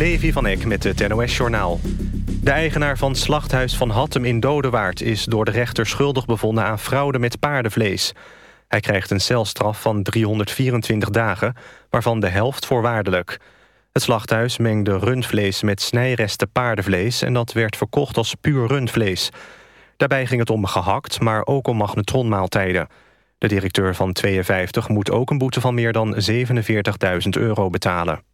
Levi van Eck met het NOS-journaal. De eigenaar van Slachthuis van Hattem in Dodewaard... is door de rechter schuldig bevonden aan fraude met paardenvlees. Hij krijgt een celstraf van 324 dagen, waarvan de helft voorwaardelijk. Het slachthuis mengde rundvlees met snijresten paardenvlees... en dat werd verkocht als puur rundvlees. Daarbij ging het om gehakt, maar ook om magnetronmaaltijden. De directeur van 52 moet ook een boete van meer dan 47.000 euro betalen.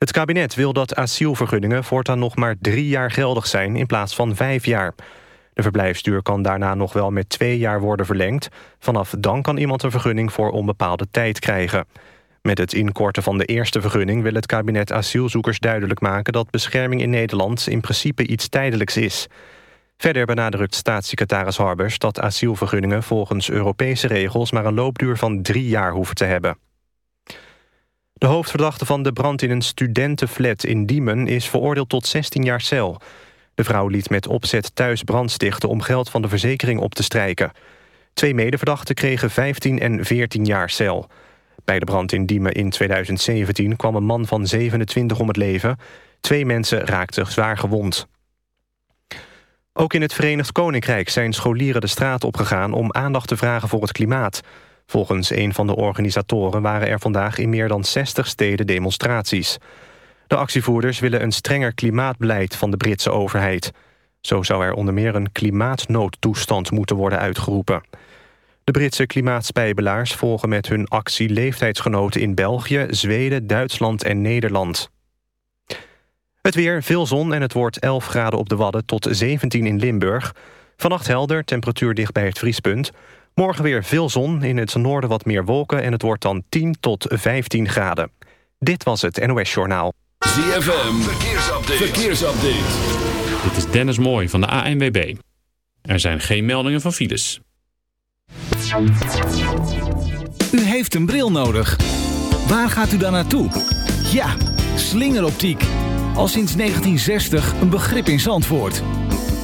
Het kabinet wil dat asielvergunningen voortaan nog maar drie jaar geldig zijn... in plaats van vijf jaar. De verblijfsduur kan daarna nog wel met twee jaar worden verlengd. Vanaf dan kan iemand een vergunning voor onbepaalde tijd krijgen. Met het inkorten van de eerste vergunning wil het kabinet asielzoekers duidelijk maken... dat bescherming in Nederland in principe iets tijdelijks is. Verder benadrukt staatssecretaris Harbers dat asielvergunningen volgens Europese regels... maar een loopduur van drie jaar hoeven te hebben. De hoofdverdachte van de brand in een studentenflat in Diemen... is veroordeeld tot 16 jaar cel. De vrouw liet met opzet thuis brand stichten... om geld van de verzekering op te strijken. Twee medeverdachten kregen 15 en 14 jaar cel. Bij de brand in Diemen in 2017 kwam een man van 27 om het leven. Twee mensen raakten zwaar gewond. Ook in het Verenigd Koninkrijk zijn scholieren de straat opgegaan... om aandacht te vragen voor het klimaat... Volgens een van de organisatoren waren er vandaag in meer dan 60 steden demonstraties. De actievoerders willen een strenger klimaatbeleid van de Britse overheid. Zo zou er onder meer een klimaatnoodtoestand moeten worden uitgeroepen. De Britse klimaatspijbelaars volgen met hun actie leeftijdsgenoten in België, Zweden, Duitsland en Nederland. Het weer, veel zon en het wordt 11 graden op de Wadden tot 17 in Limburg. Vannacht helder, temperatuur dicht bij het vriespunt. Morgen weer veel zon, in het noorden wat meer wolken... en het wordt dan 10 tot 15 graden. Dit was het NOS Journaal. ZFM, verkeersupdate. verkeersupdate. Dit is Dennis Mooij van de ANWB. Er zijn geen meldingen van files. U heeft een bril nodig. Waar gaat u dan naartoe? Ja, slingeroptiek. Al sinds 1960 een begrip in Zandvoort.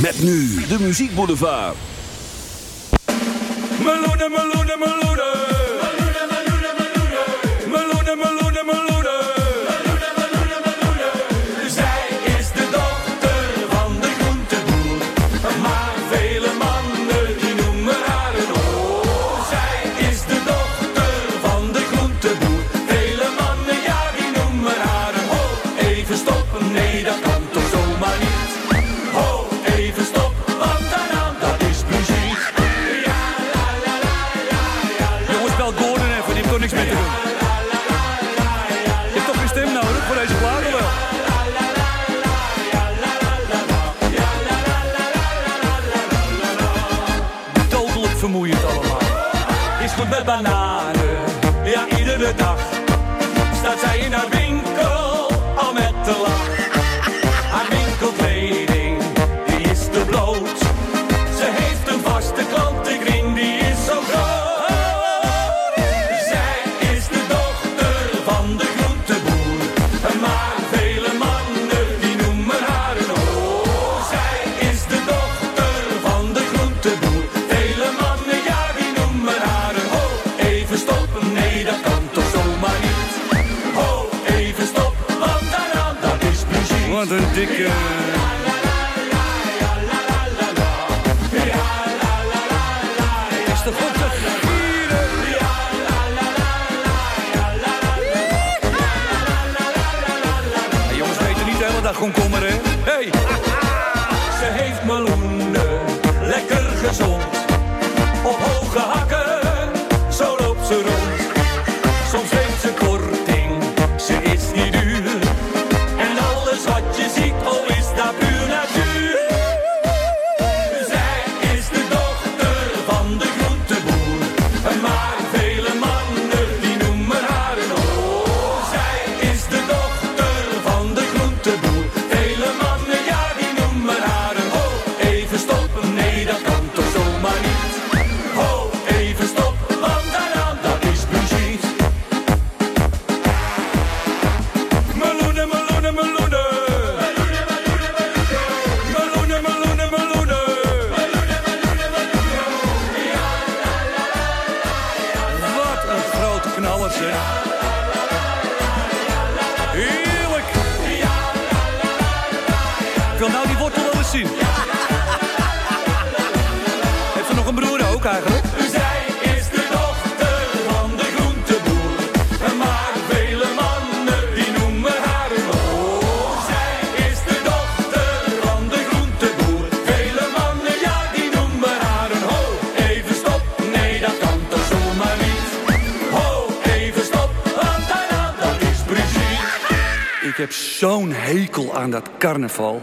Met nu de Muziek Boulevard. Meloene, meloene, meloene. Eigenlijk? Zij is de dochter van de groenteboer. Maar vele mannen die noemen haar een oor. Zij is de dochter van de groenteboer. Vele mannen, ja, die noemen haar een ho. Even stop, nee, dat kan toch zomaar niet. Ho, even stop, want daarna, dat is precies. Ik heb zo'n hekel aan dat carnaval.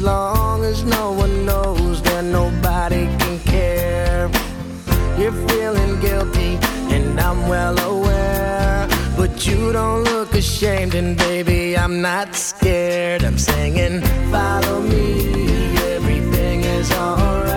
as long as no one knows, that nobody can care. You're feeling guilty, and I'm well aware. But you don't look ashamed, and baby, I'm not scared. I'm singing, follow me, everything is alright.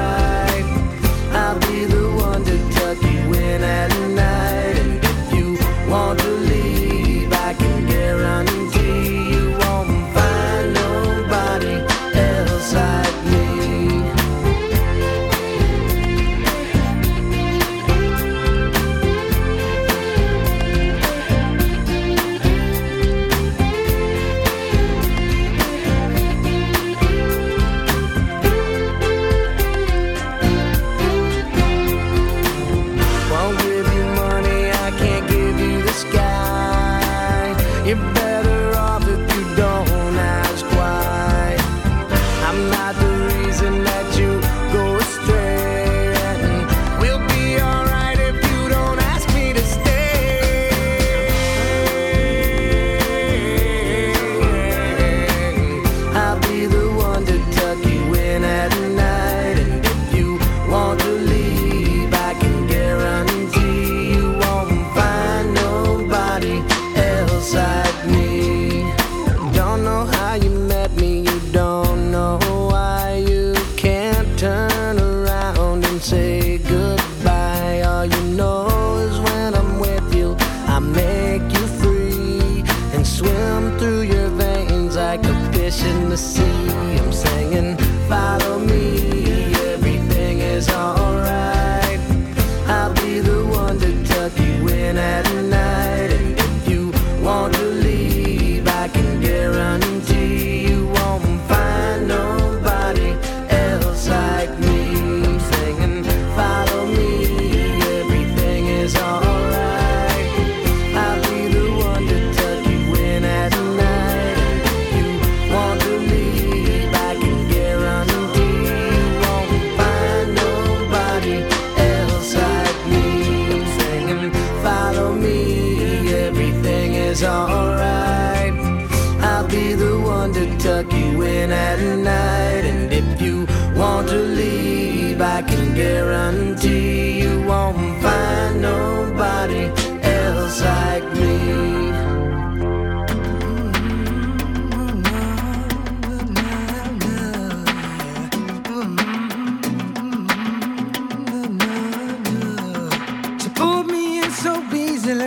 be the one to tuck you in at night. And if you want to leave, I can guarantee you won't find nobody else like me.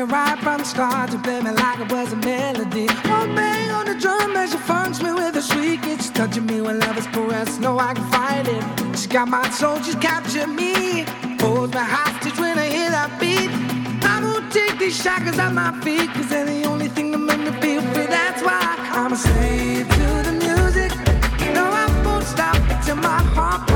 right from the start. You play me like it was a melody. Touching me when love is caressed, no, I can fight it. She got my soul, she's captured me. Holds my hostage when I hear that beat. I won't take these shackles off my feet, cause they're the only thing that make me feel free. That's why I'm a slave to the music. No, I won't stop till my heart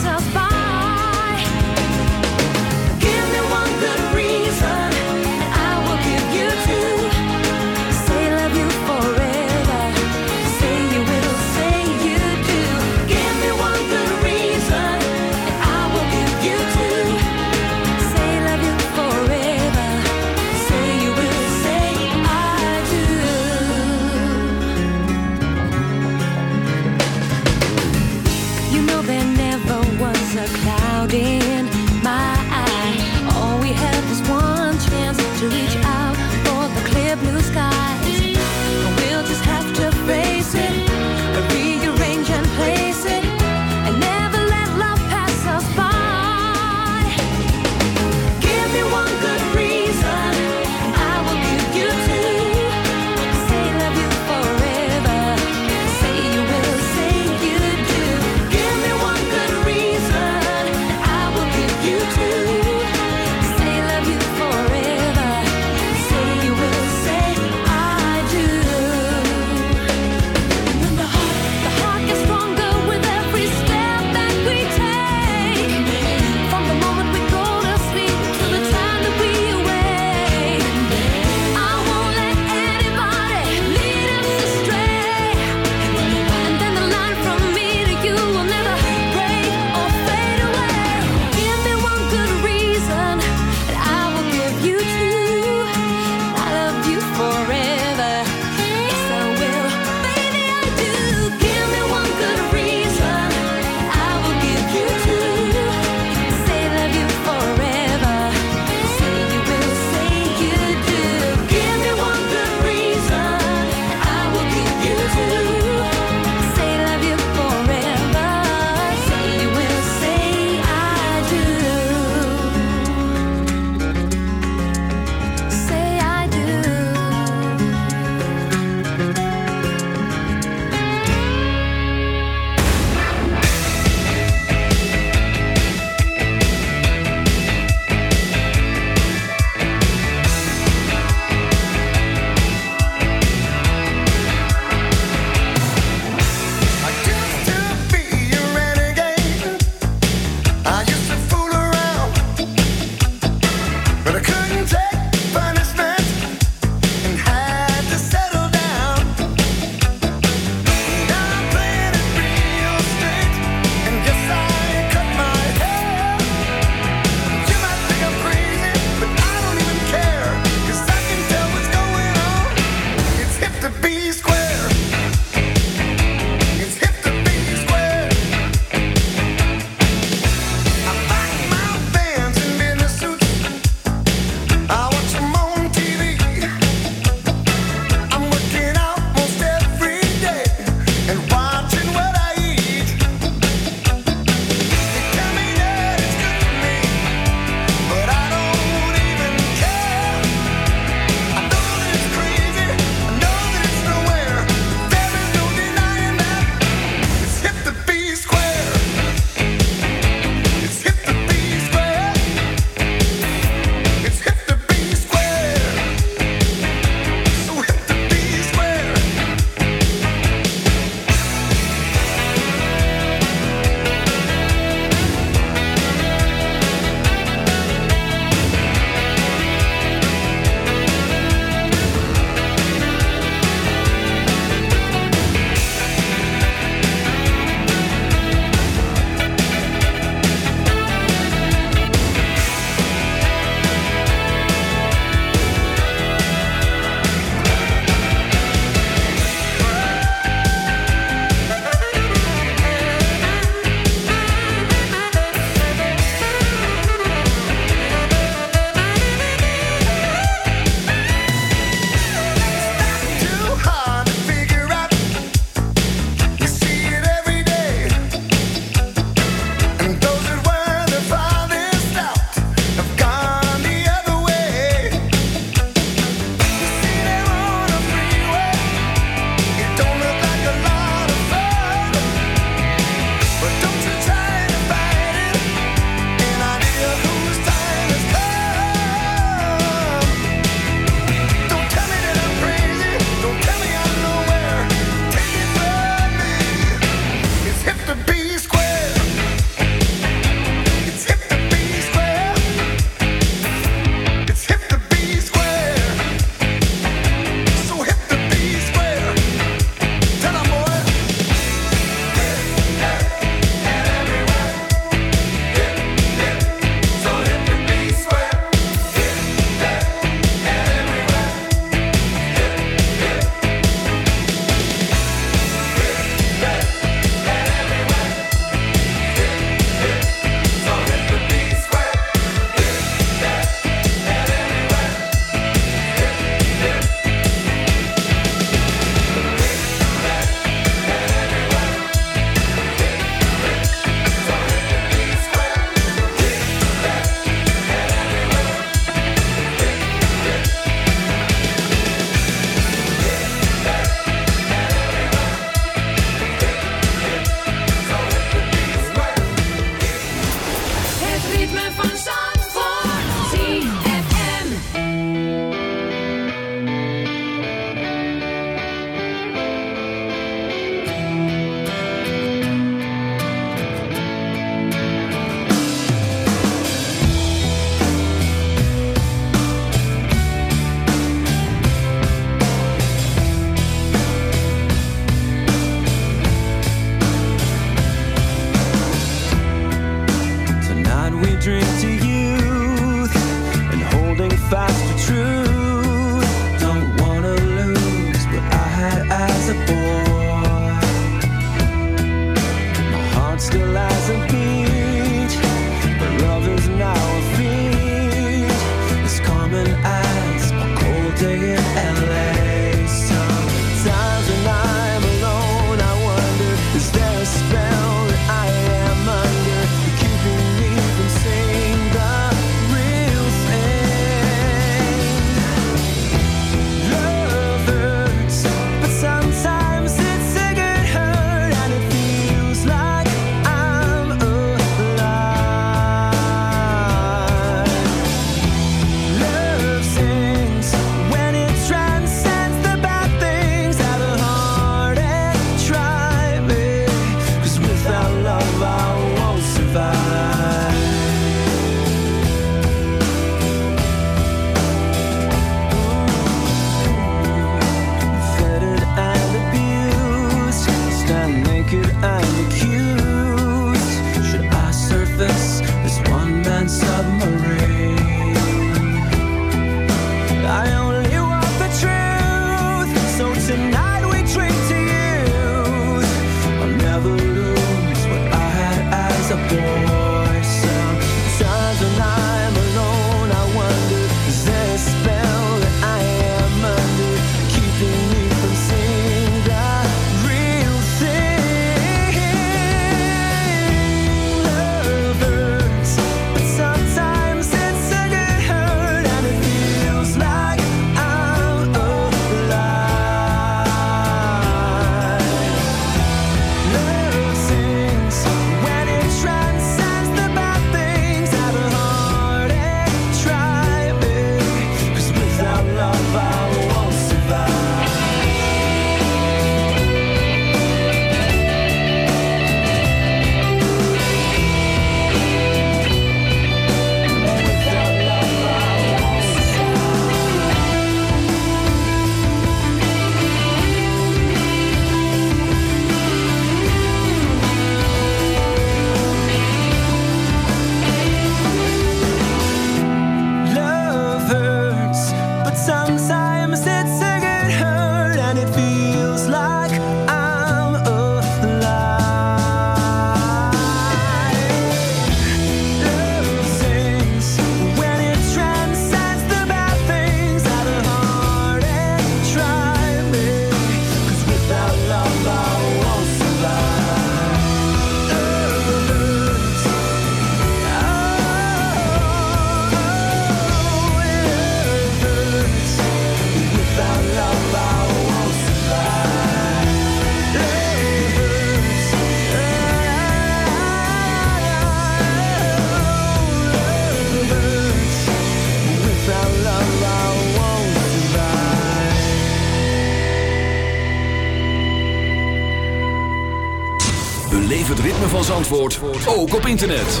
ook op internet.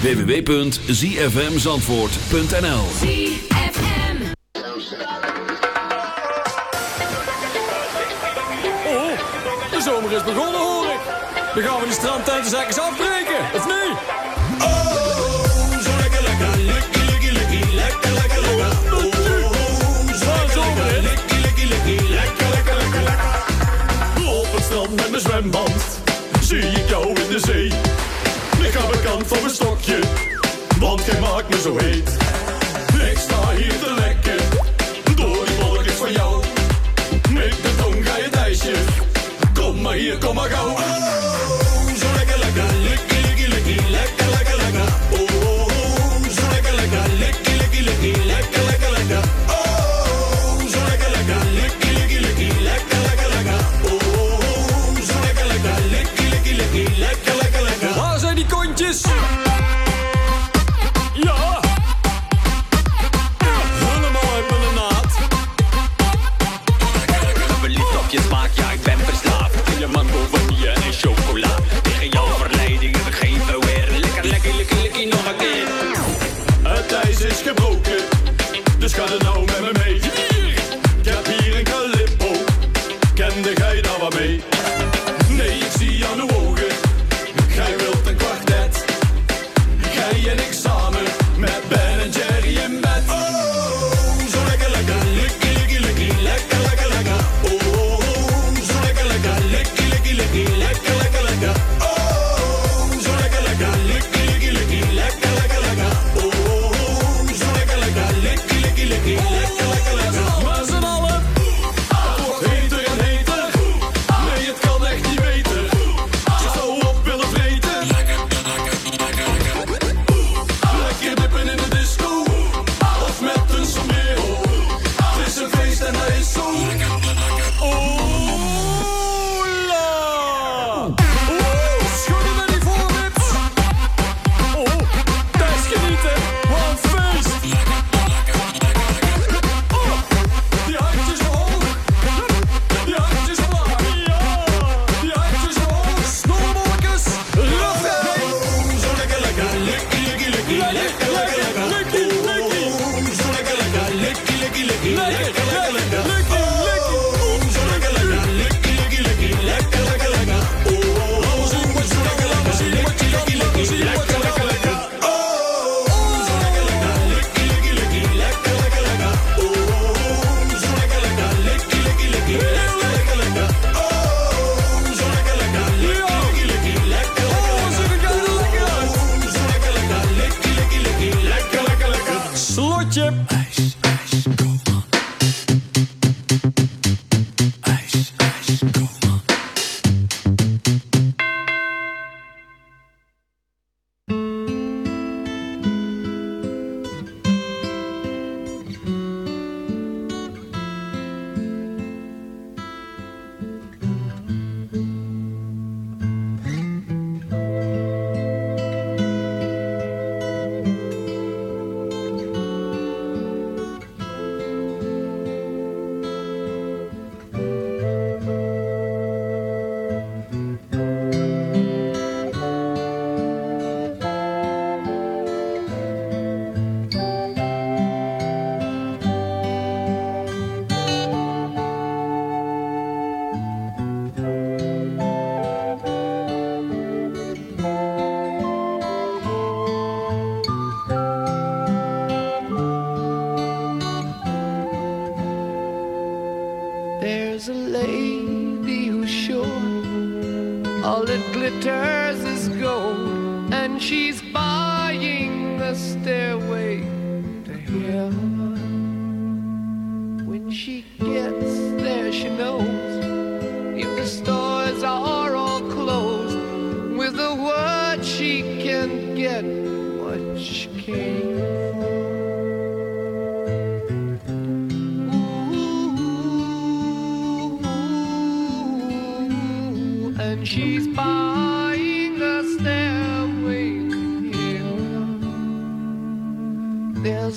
www.zfmzandvoort.nl oh, oh, de zomer is begonnen hoor ik. Dan gaan we de strandtenten eens afbreken.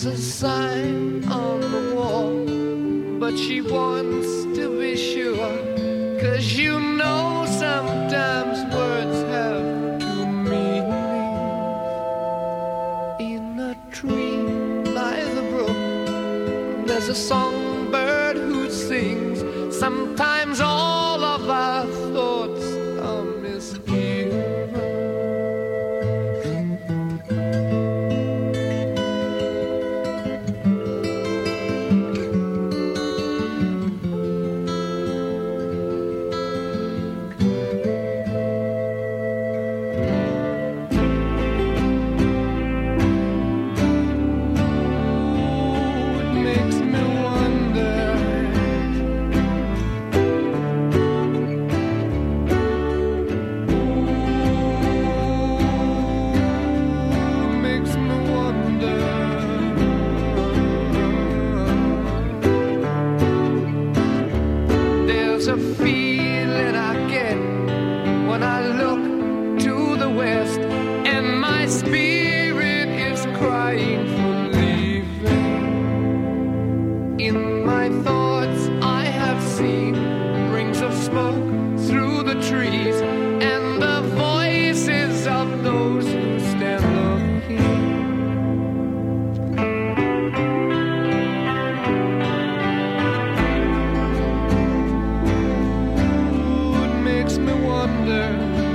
A sign on the wall, but she wants to be sure. Cause you wonder.